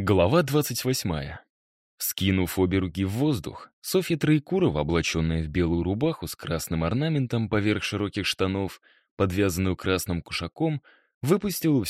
Глава 28. Скинув обе руки в воздух, Софья Троекурова, облаченная в белую рубаху с красным орнаментом поверх широких штанов, подвязанную красным кушаком, выпустила